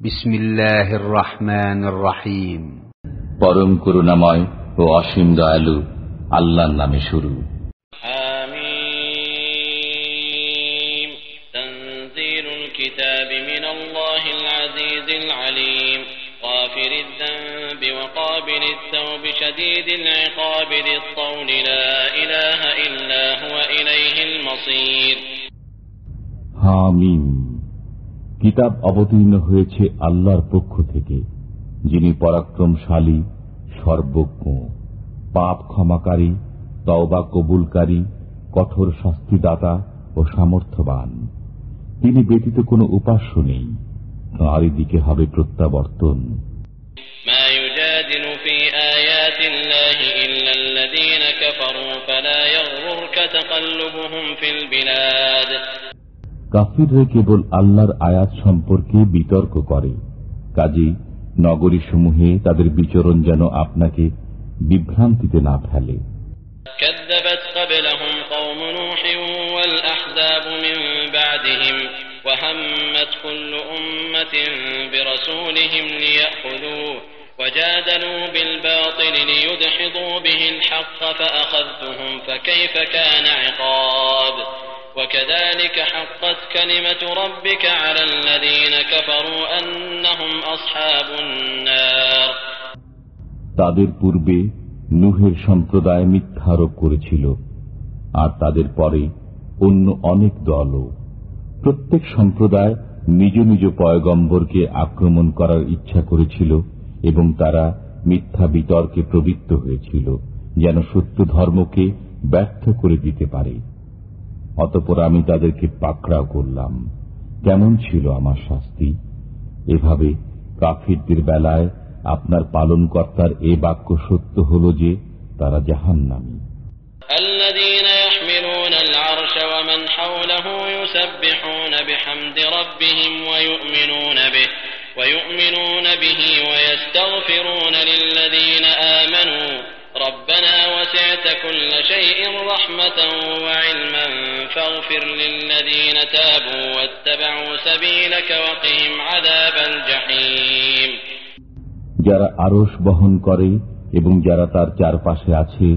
بسم الله الرحمن الرحيم পরম করুণাময় ও অসীম দয়ালু আল্লাহর নামে শুরু حميم تنزيل الكتاب من الله العزيز العليم غافر الذنب وقابل التوب شديد العقاب ذي الطول لا إله إلا هو إليه المصير হামিম কিতাব অবতীর্ণ হয়েছে আল্লাহর পক্ষ থেকে, যিনি পরাক্রমশালী, সর্বজ্ঞ, পাপ ক্ষমাকারী, তওবা কবুলকারী, কঠোর শাস্তিদাতা ও সামর্থ্যবান। তিনি ব্যতীত কোনো উপাস্য নেই তাঁরই দিকে হবে প্রত্যাবর্তন। কাফিররা কেবল আল্লাহর আয়াত সম্পর্কে বিতর্ক করে কাজেই নগরীসমূহে তাদের বিচরণ যেন আপনাকে বিভ্রান্তিতে না ফেলে كذبت قبلهم قوم نوح والأحزاب من بعدهم وهمت كل أمة برسولهم ليأخذوه وجادلوا بالباطل ليدحضوا به الحق فأخذتهم فكيف كان عقاب وكذلك حقت كلمة ربك على الذين كفروا أنهم أصحاب النار তাদের পূর্বে নুহের সম্প্রদায় মিথ্যারোপ করেছিল আর তাদের পরে অন্য অনেক দলও প্রত্যেক সম্প্রদায় নিজ নিজ পয়গম্বরকে আক্রমণ করার ইচ্ছা করেছিল এবং তারা মিথ্যা বিতর্কে প্রবৃত্ত হয়েছিল যেন সত্য ধর্মকে ব্যর্থ করে দিতে পারে অতপর আমি তাদেরকে পাকড়াও করলাম কেমন ছিল আমার শাস্তি এভাবে কাফিরদের বেলায় আপনার পালনকর্তার এ বাক্য সত্য হল যে তারা জাহান্নামী الذين يحملون العرش ومن حوله يسبحون بحمد ربهم ويؤمنون به ويؤمنون به ويستغفرون للذين آمنوا ربنا وسعت كل شيء رحمة وعلما فاغفر للذين تابوا واتبعوا سبيلك وقهم عذاب الجحيم যারা আরস বহন করে এবং যারা তার চারপাশে আছে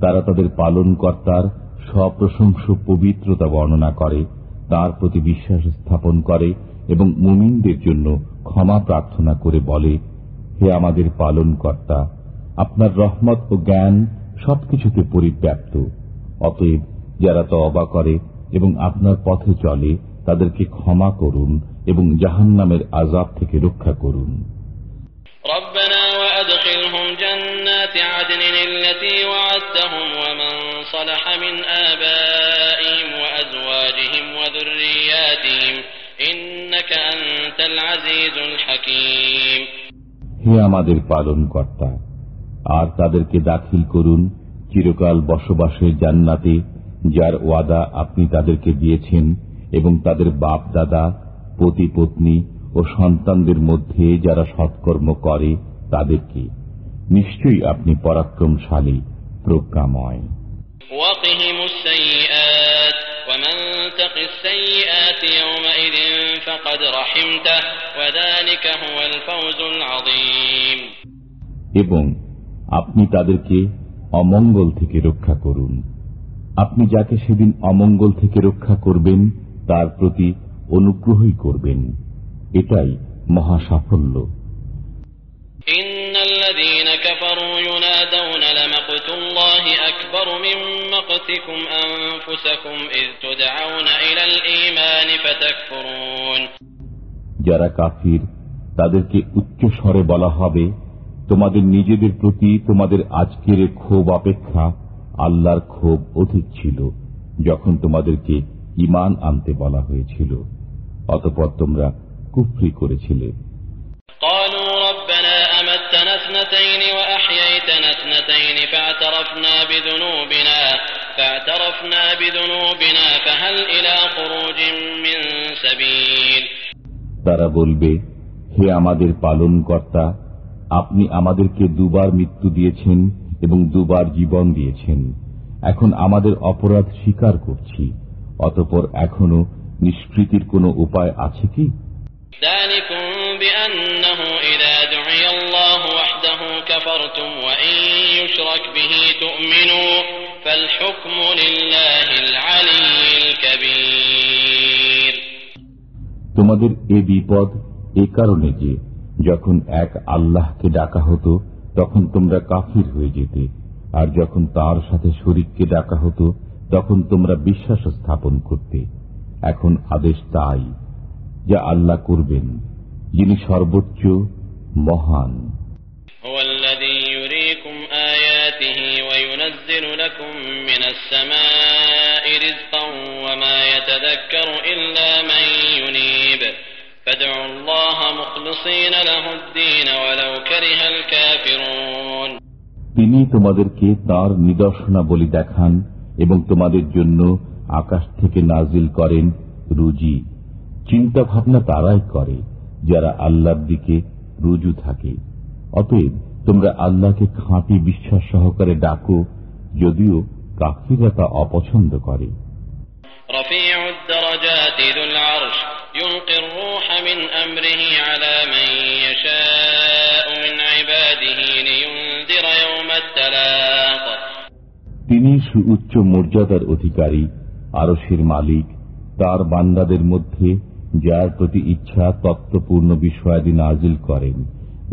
তারা তাদের পালনকর্তার সপ্রশংস পবিত্রতা বর্ণনা করে তার প্রতি বিশ্বাস স্থাপন করে এবং মুমিনদের জন্য ক্ষমা প্রার্থনা করে বলে হে আমাদের পালনকর্তা আপনার রহমত ও জ্ঞান সবকিছুতে পরিব্যাপ্ত। অতএব যারা তো অবা করে এবং আপনার পথে চলে তাদেরকে ক্ষমা করুন এবং জাহান নামের আজাব থেকে রক্ষা করুন। হে আমাদের পালন কর্তা আর তাদেরকে দাখিল করুন চিরকাল বসবাসের জান্নাতে যার ওয়াদা আপনি তাদেরকে দিয়েছেন এবং তাদের বাপ দাদা পতি পত্নী ও সন্তানদের মধ্যে যারা সৎকর্ম করে তাদেরকে। নিশ্চয়ই আপনি পরাক্রমশালী প্রজ্ঞাময়। এবং আপনি তাদেরকে অমঙ্গল থেকে রক্ষা করুন। আপনি যাকে সেদিন অমঙ্গল থেকে রক্ষা করবেন তার প্রতি অনুগ্রহই করবেন। এটাই মহা সাফল্য যারা কাফির তাদেরকে উচ্চ স্বরে বলা হবে তোমাদের নিজেদের প্রতি তোমাদের আজকের ক্ষোভ অপেক্ষা আল্লাহর ক্ষোভ অধিক ছিল যখন তোমাদেরকে ইমান আনতে বলা হয়েছিল। অতপর তোমরা কুফরি করেছিলে। তারা বলবে হে আমাদের পালন কর্তা আপনি আমাদেরকে দুবার মৃত্যু দিয়েছেন এবং দুবার জীবন দিয়েছেন। এখন আমাদের অপরাধ স্বীকার করছি। অতপর এখনও নিষ্কৃতির কোনো উপায় আছে কি? তোমাদের এ বিপদ এ কারণে যে যখন এক আল্লাহকে ডাকা হতো তখন তোমরা কাফির হয়ে যেতে আর যখন তার সাথে শরিককে ডাকা হতো তখন তোমরা বিশ্বাস স্থাপন করতে এখন আদেশ তাই যা আল্লাহ করবেন যিনি সর্বোচ্চ মহান هو الذي يريكم آياته وينزل لكم من السماء رزقا وما يتذكر إلا من ينيب তিনি তোমাদেরকে তার নিদর্শনাবলী দেখান এবং তোমাদের জন্য আকাশ থেকে নাজিল করেন রুজি। চিন্তা ভাবনা তারাই করে যারা আল্লাহর দিকে রুজু থাকে। অতএব তোমরা আল্লাহকে খাঁটি বিশ্বাস সহকারে ডাকো যদিও কাকিরা তা অপছন্দ করে। রফি তিনি সুউচ্চ মর্যাদার অধিকারী আরসের মালিক তার বান্দাদের মধ্যে যার প্রতি ইচ্ছা তত্ত্বপূর্ণ বিষয়াদি নাজিল করেন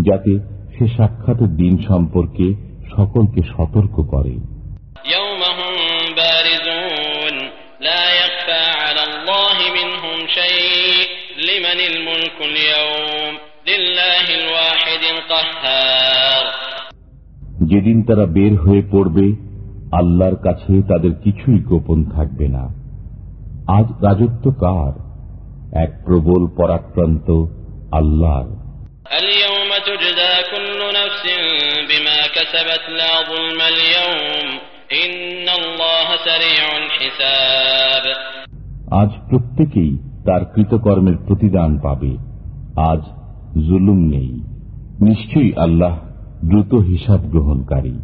যাতে সে সাক্ষাৎ দিন সম্পর্কে সকলকে সতর্ক করে। যেদিন তারা বের হয়ে পড়বে আল্লাহর কাছে তাদের কিছুই গোপন থাকবে না। আজ রাজত্ব কার? এক প্রবল পরাক্রান্ত আল্লাহর। আজ প্রত্যেকেই তার কৃতকর্মের প্রতিদান পাবে। আজ জুলুম নেই। নিশ্চয়ই আল্লাহ দ্রুত হিসাব গ্রহণকারী।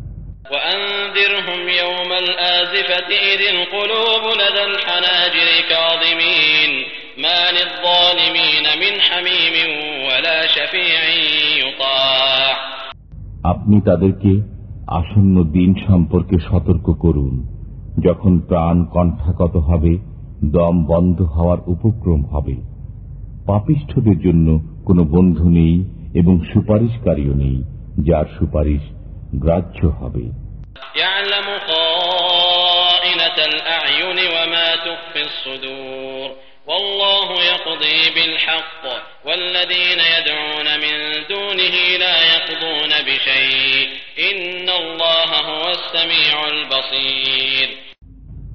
وأنذرهم يوم الآزفة إذ القلوب لدى الحناجر كاظمين ما للظالمين من حميم ولا شفيع يطاع আপনি তাদেরকে আসন্ন দিন সম্পর্কে সতর্ক করুন যখন প্রাণ কণ্ঠাকত হবে দম বন্ধ হওয়ার উপক্রম হবে পাপিষ্ঠদের জন্য কোনো বন্ধু নেই এবং সুপারিশকারীও নেই যার সুপারিশ গ্রাহ্য হবে।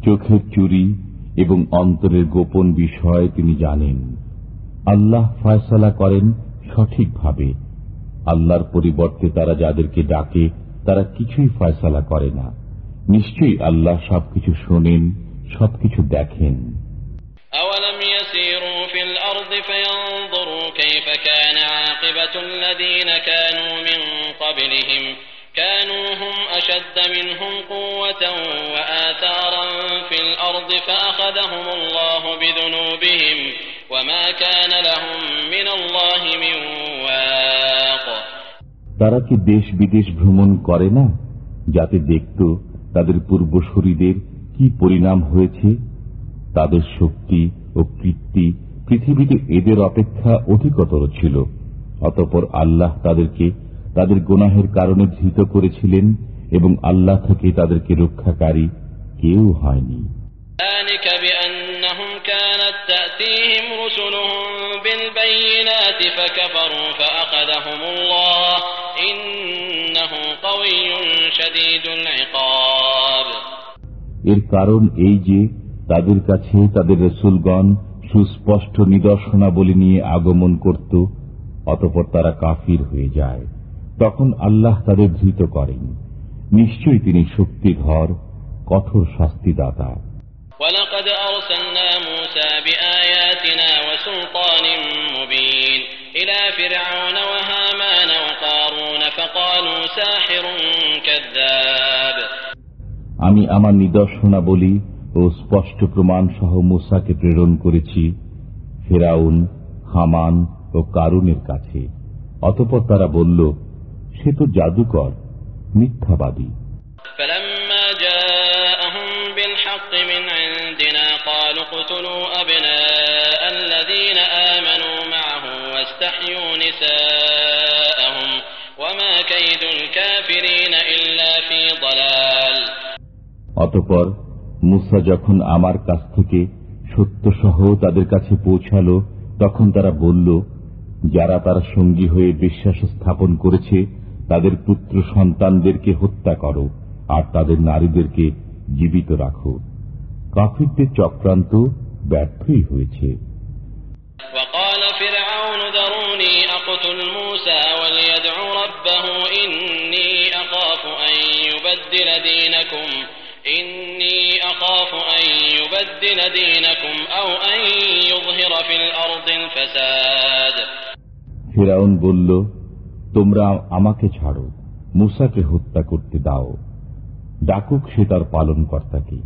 চোখের চুরি এবং অন্তরের গোপন বিষয় তিনি জানেন। আল্লাহ ফয়সলা করেন সঠিকভাবে। আল্লাহর পরিবর্তে তারা যাদেরকে ডাকে তারা কিছুই ফয়সালা করে না নিশ্চয়ই আল্লাহ সবকিছু শোনেন সবকিছু দেখেন أولم يسيروا في الأرض فينظروا كيف كان عاقبة الذين كانوا من قبلهم كانوا هم أشد منهم قوة وآثارا في الأرض فأخذهم الله بذنوبهم وما كان لهم من الله من واق তারা কি দেশ বিদেশ ভ্রমণ করে না যাতে দেখত তাদের পূর্বসূরীদের কি পরিণাম হয়েছে তাদের শক্তি ও কীর্তি পৃথিবীতে এদের অপেক্ষা অধিকতর ছিল অতপর আল্লাহ তাদেরকে তাদের গোনাহের কারণে ধৃত করেছিলেন এবং আল্লাহ থেকে তাদেরকে রক্ষাকারী কেউ হয়নি ذلك بأنهم كانت تأتيهم رسلهم بالبينات فكفروا এর কারণ এই যে, তাদের কাছে তাদের রসুলগণ সুস্পষ্ট নিদর্শনাবলী নিয়ে আগমন করত, অতপর তারা কাফির হয়ে যায়। তখন আল্লাহ তাদের ধৃত করেন। নিশ্চয়ই তিনি শক্তি ঘর কঠোর শাস্তিদাতা। ফিরআউন ওয়া হামান ওয়া কারুন, ফাকালু সাহিরুন কাযযাব আমি আমার নিদর্শনাবলী ও স্পষ্ট প্রমাণ সহ মুসাকে প্রেরণ করেছি ফেরাউন, হামান ও কারুনের কাছে। অতপর তারা বলল, সে তো জাদুকর, মিথ্যাবাদী। অতপর মুসা যখন আমার কাছ থেকে সত্যসহ তাদের কাছে পৌঁছাল, তখন তারা বলল, যারা তার সঙ্গী হয়ে বিশ্বাস স্থাপন করেছে, তাদের পুত্র সন্তানদেরকে হত্যা করো, আর তাদের নারীদেরকে জীবিত রাখো। কাফিরদের চক্রান্ত ব্যর্থই হয়েছে। মুসা হিরাউন বলল, তোমরা আমাকে ছাড়ো, মুসাকে হত্যা করতে দাও। ডাকুক সে তার পালন কর্তাকে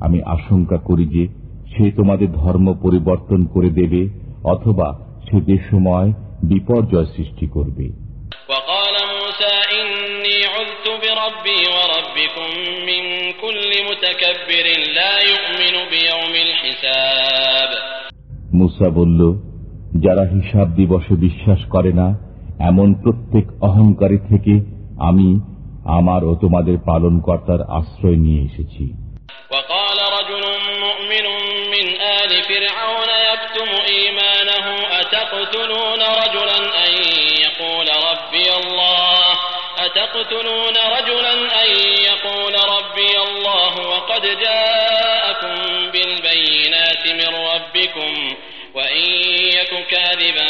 আমি আশঙ্কা করি যে সে তোমাদের ধর্ম পরিবর্তন করে দেবে অথবা সে দেশময় বিপর্যয় সৃষ্টি করবে। وقال موسى إني عذت بربي وربكم من كل متكبر لا يؤمن بيوم الحساب মুসা বলল যারা হিসাব দিবসে বিশ্বাস করে না এমন প্রত্যেক অহংকারী থেকে আমি আমার ও তোমাদের পালনকর্তার আশ্রয় নিয়ে এসেছি وقال رجل مؤمن أتقتلون رجلا أن يقول ربي الله وقد جاءكم بالبينات من ربكم وإن يك كاذبا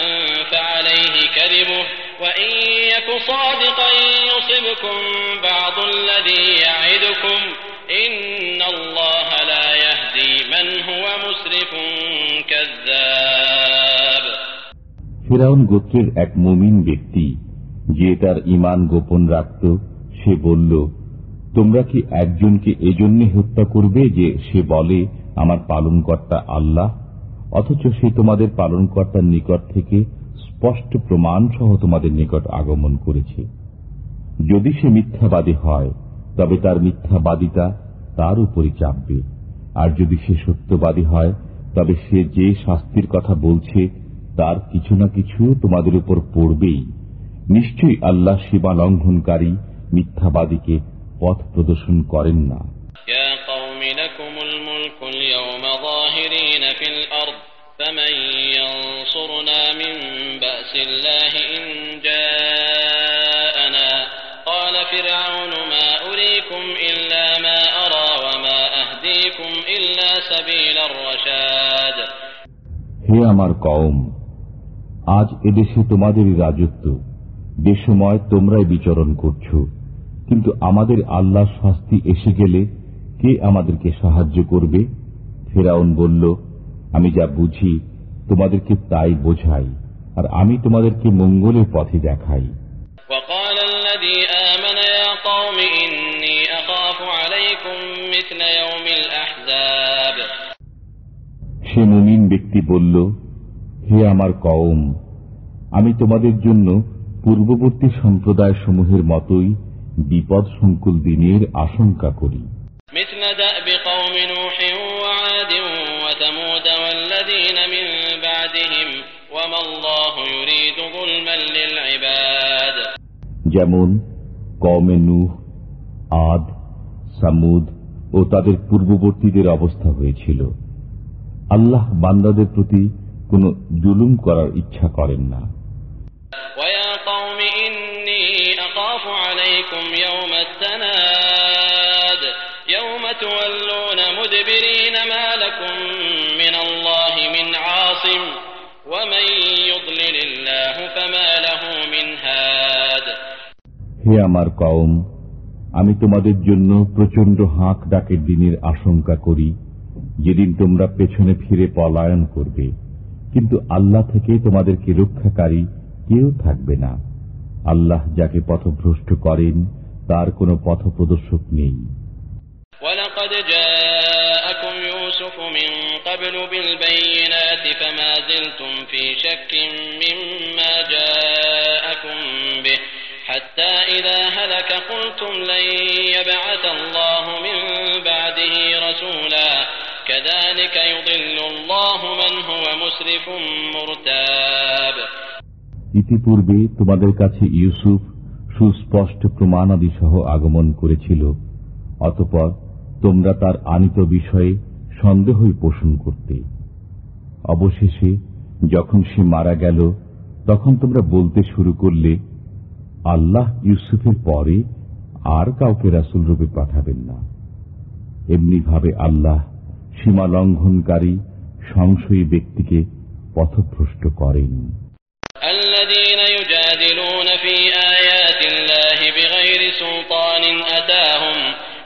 فعليه كذبه وإن يك صادقا يصبكم بعض الذي يعدكم إن الله لا يهدي من هو مسرف كذاب ফেরাউন গোত্রের এক মুমিন ব্যক্তি যে তার ইমান গোপন রাখত, সে বলল, তোমরা কি একজনকে এজন্য হত্যা করবে যে সে বলে, আমার পালনকর্তা আল্লাহ? অথচ সে তোমাদের পালনকর্তার নিকট থেকে স্পষ্ট প্রমাণ সহ তোমাদের নিকট আগমন করেছে। যদি সে মিথ্যাবাদী হয়, তবে তার মিথ্যাবাদিতা তার উপরই চাপবে। আর যদি সে সত্যবাদী হয়, তবে সে যে শাস্তির কথা বলছে, তার কিছু না কিছু তোমাদের উপর পড়বেই। নিশ্চয়ই আল্লাহ সীমা লঙ্ঘনকারী মিথ্যাবাদীকে পথ প্রদর্শন করেন না। হে আমার কওম আজ এদেশে তোমাদেরই রাজত্ব যে সময় তোমরাই বিচরণ করছ কিন্তু আমাদের আল্লাহ শাস্তি এসে গেলে কে আমাদেরকে সাহায্য করবে? ফেরাউন বলল আমি যা বুঝি তোমাদেরকে তাই বোঝাই আর আমি তোমাদেরকে মঙ্গলের পথে দেখাই। সে মুমিন ব্যক্তি বলল হে আমার কওম আমি তোমাদের জন্য পূর্ববর্তী সম্প্রদায়সমূহের মতোই বিপদ সংকুল দিনের আশঙ্কা করি। যেমন কমে নূহ আদ সামুদ ও তাদের পূর্ববর্তীদের অবস্থা হয়েছিল। আল্লাহ বান্দাদের প্রতি কোনো জুলুম করার ইচ্ছা করেন না। عليكم يوم التناد يوم تولون مدبرين ما لكم من الله من عاصم ومن يضلل الله فما له من هاد হে আমার কওম আমি তোমাদের জন্য প্রচন্ড হাঁক ডাকের দিনের আশঙ্কা করি যেদিন তোমরা পেছনে ফিরে পলায়ন করবে কিন্তু আল্লাহ থেকে তোমাদেরকে রক্ষাকারী কেউ থাকবে না আল্লাহ যাকে পথভ্রষ্ট করেন তার কোনো পথপ্রদর্শক নেই ولقد جاءكم يوسف من قبل بالبينات فما زلتم في شك مما جاءكم به حتى إذا هلك قلتم لن يبعث الله من بعده رسولا كذلك يضل الله من هو مسرف مرتاب ইতিপূর্বে তোমাদের কাছে ইউসুফ সুস্পষ্ট প্রমাণাদি সহ আগমন করেছিল, অতপর তোমরা তার আনিত বিষয়ে সন্দেহই পোষণ করতে। অবশেষে যখন সে মারা গেল, তখন তোমরা বলতে শুরু করলে, আল্লাহ ইউসুফের পরে আর কাউকে রাসুল রূপে পাঠাবেন না। এমনিভাবে আল্লাহ সীমা লঙ্ঘনকারী সংশয়ী ব্যক্তিকে পথভ্রষ্ট করেন। الذين يجادلون في آيات الله بغير سلطان أتاهم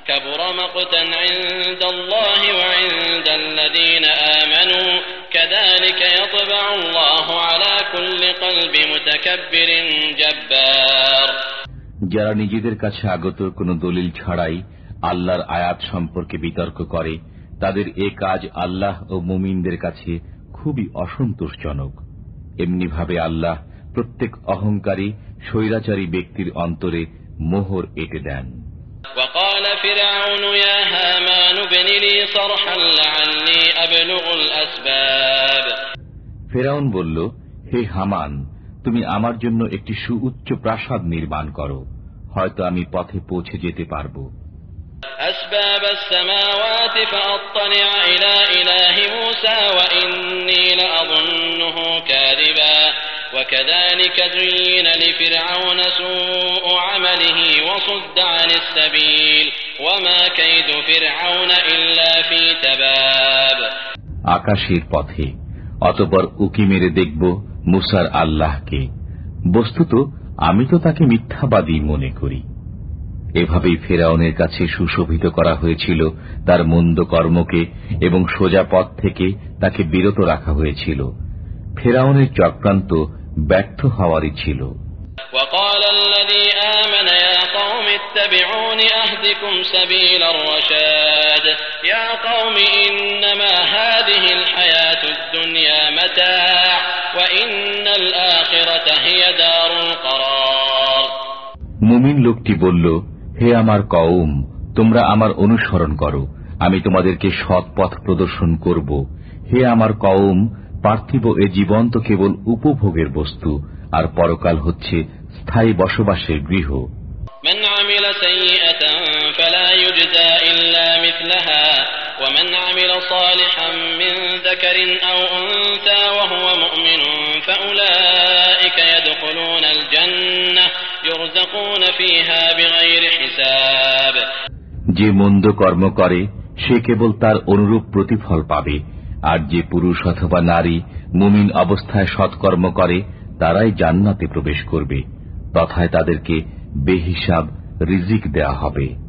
كبر مقتا عند الله وعند الذين آمنوا كذلك يطبع الله على كل قلب متكبر جبار যারা নিজেদের কাছে আগত কোনো দলিল ছাড়াই আল্লাহর আয়াত সম্পর্কে বিতর্ক করে তাদের এ কাজ আল্লাহ ও মুমিনদের কাছে খুবই অসন্তোষজনক এমনিভাবে আল্লাহ প্রত্যেক অহংকারী স্বৈরাচারী ব্যক্তির অন্তরে মোহর এঁটে দেন। ফেরাউন বলল হে হামান তুমি আমার জন্য একটি সুউচ্চ প্রাসাদ নির্মাণ করো। হয়তো আমি পথে পৌঁছে যেতে পারব। ইলা وكذلك زين لفرعون سوء عمله وصد عن السبيل وما كيد فرعون إلا في تباب আকাশের পথে অতপর উকি মেরে দেখব মুসার আল্লাহকে বস্তুত আমি তো তাকে মিথ্যাবাদী মনে করি এভাবেই ফেরাউনের কাছে সুশোভিত করা হয়েছিল তার মন্দ কর্মকে এবং সোজা পথ থেকে তাকে বিরত রাখা হয়েছিল ফেরাউনের চক্রান্ত ব্যর্থ হওয়ারই ছিল وقال الذي آمن يا قوم اتبعون أهدكم سبيل الرشاد يا قوم إنما هذه الحياة الدنيا متاع وإن الآخرة هي دار القرار মুমিন লোকটি বলল হে আমার কওম তোমরা আমার অনুসরণ করো আমি তোমাদেরকে সৎ পথ প্রদর্শন করব হে আমার কওম পার্থিব এ জীবন তো কেবল উপভোগের বস্তু আর পরকাল হচ্ছে স্থায়ী বসবাসের গৃহ من عمل سيئة فلا يجزى إلا مثلها ومن عمل صالحا من ذكر أو أنثى وهو مؤمن فأولئك يدخلون الجنة يرزقون فيها بغير حساب যে মন্দ কর্ম করে সে কেবল তার অনুরূপ প্রতিফল পাবে আর যে পুরুষ অথবা নারী মুমিন অবস্থায় সৎকর্ম করে তারাই জান্নাতে প্রবেশ করবে। তথায় তাদেরকে বেহিসাব রিজিক দেয়া হবে।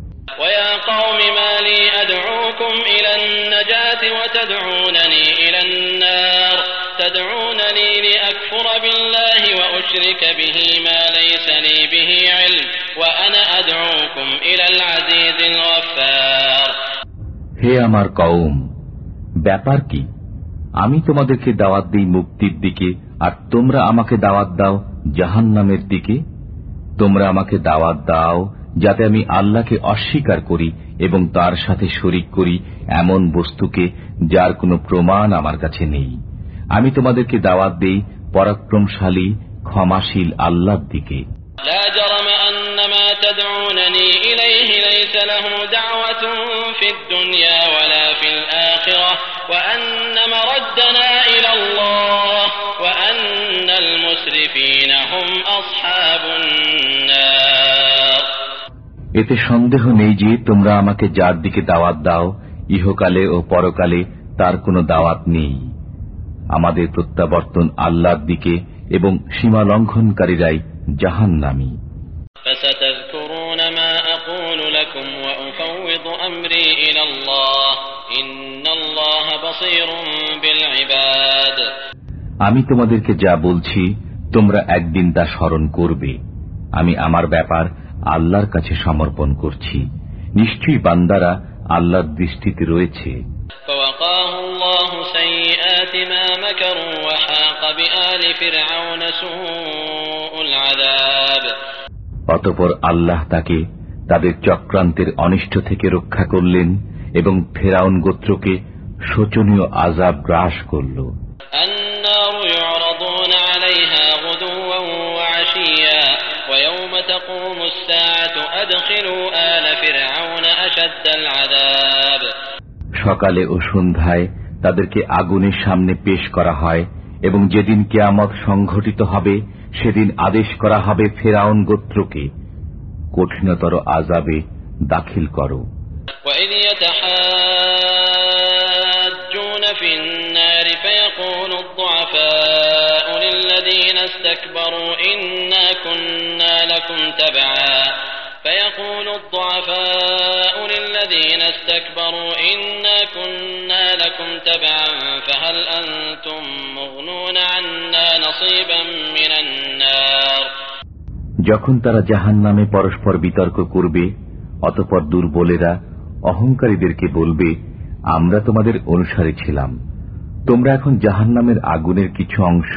হে আমার কৌম ব্যাপার কি? আমি তোমাদেরকে দাওয়াত দিই মুক্তির দিকে, আর তোমরা আমাকে দাওয়াত দাও জাহান্নামের দিকে? তোমরা আমাকে দাওয়াত দাও যাতে আমি আল্লাহকে অস্বীকার করি এবং তার সাথে শরিক করি এমন বস্তুকে যার কোনো প্রমাণ আমার কাছে নেই। আমি তোমাদেরকে দাওয়াত দেই পরাক্রমশালী, ক্ষমাশীল আল্লাহর দিকে। لا جرم أن ما تدعونني إليه ليس له دعوة في الدنيا ولا في الآخرة وأن مردنا إلى الله وأن المسرفين هم أصحاب النار এতে সন্দেহ নেই যে তোমরা আমাকে যার দিকে দাওয়াত দাও ইহকালে ও পরকালে তার কোনো দাওয়াত নেই আমাদের প্রত্যাবর্তন আল্লাহর দিকে এবং সীমা লঙ্ঘনকারীরাই জাহান্নামী فستذكرون ما أقول لكم وأفوض أمري إلى الله إن الله بصير بالعباد আমি তোমাদেরকে যা বলছি তোমরা একদিন তা স্মরণ করবে আমি আমার ব্যাপার আল্লাহর কাছে সমর্পণ করছি নিশ্চয়ই বান্দারা আল্লাহর দৃষ্টিতে রয়েছে فوقاه مكروا وحاق بآل فرعون سوء العذاب অতপর আল্লাহ তাকে তাদের চক্রান্তের অনিষ্ট থেকে রক্ষা করলেন এবং ফেরাউন গোত্রকে শোচনীয় আজাব গ্রাস করল। সকালে ও সন্ধ্যায় তাদেরকে আগুনের সামনে পেশ করা হয় এবং যেদিন কেয়ামত সংঘটিত হবে সেদিন আদেশ করা হবে ফেরাউন গোত্রকে কঠিনতর আজাবে দাখিল করো وإذ يتحاجون في النار فيقول الضعفاء للذين استكبروا إنا كنا لكم تبعا فيقول الضعفاء للذين استكبروا إنا كنا لكم تبعا فهل أنتم مغنون عنا نصيبا من النار যখন তারা জাহান নামে পরস্পর বিতর্ক করবে অতপর দুর্বলেরা অহংকারীদেরকে বলবে আমরা তোমাদের অনুসারী ছিলাম তোমরা এখন জাহান নামের আগুনের কিছু অংশ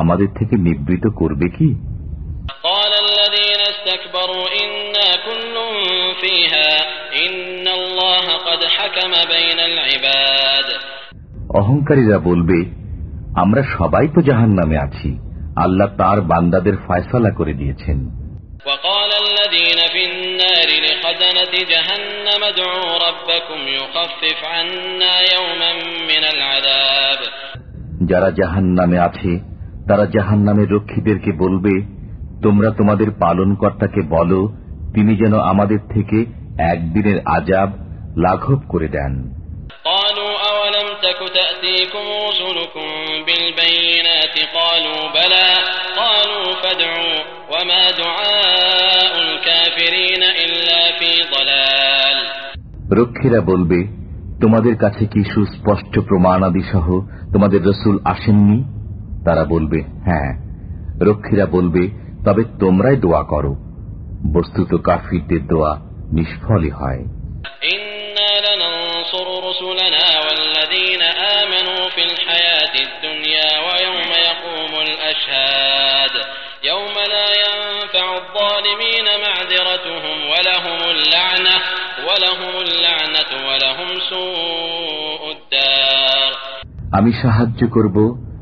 আমাদের থেকে নিবৃত করবে কি অহংকারীরা বলবে আমরা সবাই তো জাহান নামে আছি আল্লাহ তার বান্দাদের ফয়সালা করে দিয়েছেন وقال الذين في النار لخزنة جهنم ادعوا ربكم يخفف عنا يوما من العذاب যারা জাহান নামে আছে তারা জাহান নামের রক্ষীদেরকে বলবে তোমরা তোমাদের পালনকর্তাকে বলো তিনি যেন আমাদের থেকে একদিনের আজাব লাঘব করে দেন। রক্ষীরা বলবে তোমাদের কাছে কি সুস্পষ্ট প্রমাণাদি সহ তোমাদের রসুল আসেননি? তারা বলবে হ্যাঁ। রক্ষীরা বলবে তবে তোমরাই দোয়া করো। বস্তুত কাফিরদের দোয়া নিষ্ফলই হয়। আমি সাহায্য করব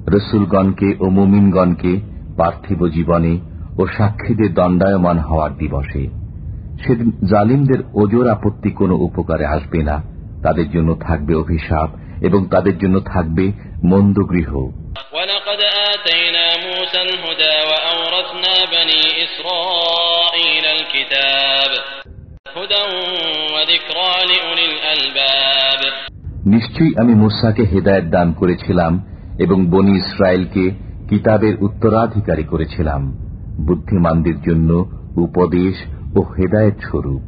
রসুলগণকে ও মোমিনগণকে পার্থিব জীবনে ও সাক্ষীদের দণ্ডায়মান হওয়ার দিবসে। সেদিন জালিমদের ওজোর আপত্তি কোনো উপকারে আসবে না। তাদের জন্য থাকবে অভিশাপ এবং তাদের জন্য থাকবে মন্দ গৃহ। নিশ্চয়ই আমি মুসাকে হেদায়ত দান করেছিলাম এবং বনি ইসরায়েলকে কিতাবের উত্তরাধিকারী করেছিলাম। বুদ্ধিমানদের জন্য উপদেশ ও হেদায়ত স্বরূপ।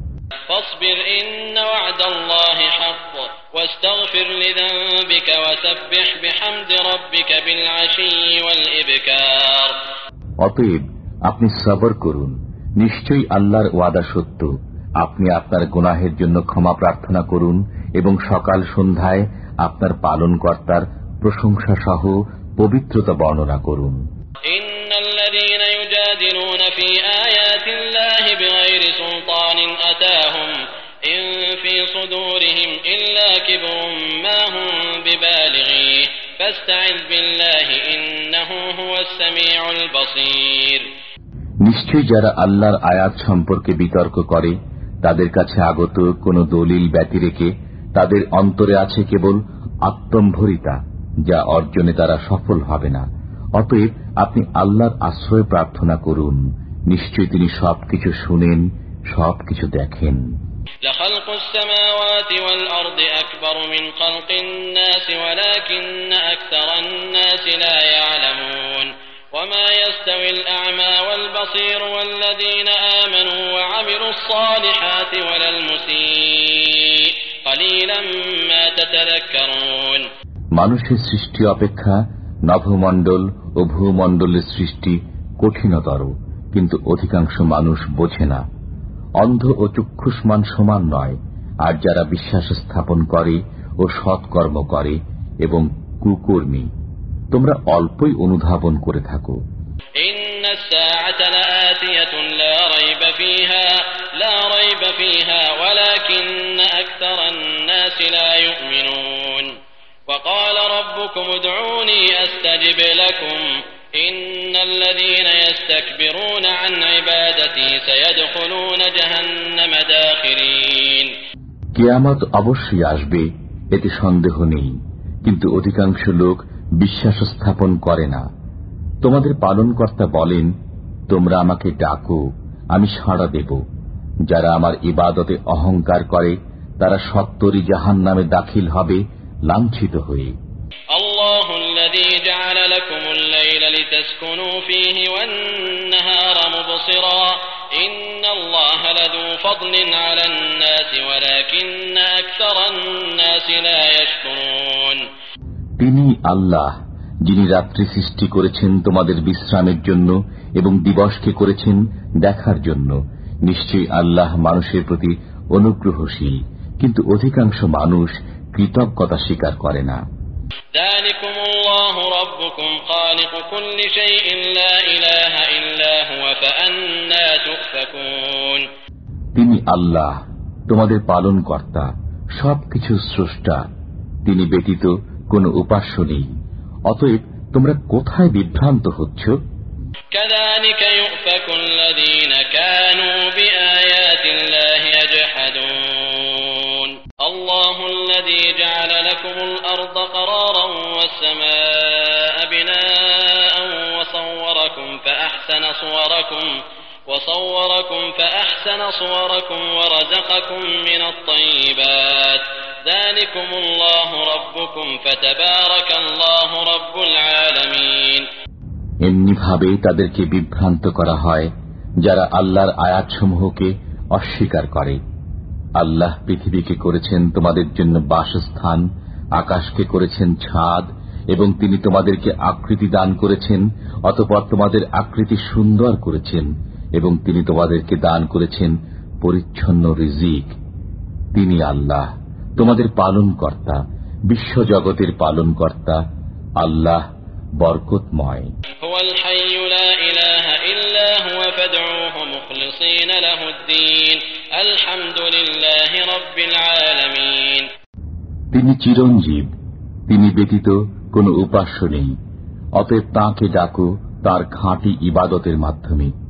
অতএব আপনি সবর করুন নিশ্চয়ই আল্লাহর ওয়াদা সত্য। আপনি আপনার গুনাহের জন্য ক্ষমা প্রার্থনা করুন এবং সকাল সন্ধ্যায় আপনার পালনকর্তার প্রশংসা সহ পবিত্রতা বর্ণনা করুন। صدورهم إلا كبر ما هم ببالغيه فاستعذ بالله إنه هو السميع البصير নিশ্চয়ই যারা আল্লাহর আয়াত সম্পর্কে বিতর্ক করে তাদের কাছে আগত কোন দলিল ব্যতি রেখে তাদের অন্তরে আছে কেবল আত্মম্ভরিতা যা অর্জনে তারা সফল হবে না অতএব আপনি আল্লাহর আশ্রয় প্রার্থনা করুন নিশ্চয়ই তিনি সবকিছু শুনেন সবকিছু দেখেন لخلق السماوات والأرض أكبر من خلق الناس ولكن أكثر الناس لا يعلمون وما يستوي الأعمى والبصير والذين آمنوا وعملوا الصالحات ولا المسيء قليلا ما تتذكرون মানুষের সৃষ্টি অপেক্ষা নভমণ্ডল ও ভূমণ্ডলের সৃষ্টি কঠিনতর কিন্তু অধিকাংশ মানুষ বোঝে না অন্ধ ও চক্ষুষ্মান সমান নয় আর যারা বিশ্বাস স্থাপন করে ও সৎকর্ম করে এবং কুকর্মী তোমরা অল্পই অনুধাবন করে থাকো إن الساعة لآتية لا ريب فيها لا ريب فيها ولكن أكثر الناس لا يؤمنون وقال ربكم ادعوني أستجب لكم إن الذين يستكبرون عن عبادتي سيدخلون جهنم داخرين কেয়ামত অবশ্যই আসবে এতে সন্দেহ নেই কিন্তু অধিকাংশ লোক বিশ্বাস স্থাপন করে না তোমাদের পালনকর্তা বলেন তোমরা আমাকে ডাকো আমি সাড়া দেব যারা আমার ইবাদতে অহংকার করে তারা সত্তরই জাহান নামে দাখিল হবে লাঞ্ছিত হয়ে الله لتسكنوا فيه والنهار مبصرا إن الله لذو فضل على الناس ولكن أكثر الناس لا يشكرون তিনি আল্লাহ যিনি রাত্রি সৃষ্টি করেছেন তোমাদের বিশ্রামের জন্য এবং দিবসকে করেছেন দেখার জন্য নিশ্চয়ই আল্লাহ মানুষের প্রতি অনুগ্রহশীল কিন্তু অধিকাংশ মানুষ কৃতজ্ঞতা স্বীকার করে না ذلكم الله ربكم خالق كل شيء لا إله إلا هو فأنا تؤفكون তিনি আল্লাহ তোমাদের পালন কর্তা সবকিছু স্রষ্টা তিনি ব্যতীত কোনো উপাস্য নেই অতএব তোমরা কোথায় বিভ্রান্ত হচ্ছ كذلك يؤفك الذين كانوا بآيات الله يجحدون الله الذي جعل لكم الأرض قرارا والسماء بناء وصوركم فأحسن صوركم وصوركم فأحسن صوركم ورزقكم من الطيبات ذلكم الله ربكم فتبارك الله رب العالمين এমনিভাবে তাদেরকে বিভ্রান্ত করা হয় যারা আল্লাহর আয়াতসমূহকে অস্বীকার করে আল্লাহ পৃথিবীকে করেছেন তোমাদের জন্য বাসস্থান, আকাশকে করেছেন ছাদ, এবং তিনি তোমাদেরকে আকৃতি দান করেছেন, অতপর তোমাদের আকৃতি সুন্দর করেছেন, এবং তিনি তোমাদেরকে দান করেছেন পরিচ্ছন্ন রিজিক। তিনি আল্লাহ, তোমাদের পালনকর্তা, বিশ্বজগতের পালনকর্তা, আল্লাহ বরকতময়। তিনি চিরঞ্জীব তিনি ব্যতীত কোনো উপাস্য নেই। অতএব তাঁকে ডাকো তার খাঁটি ইবাদতের মাধ্যমে।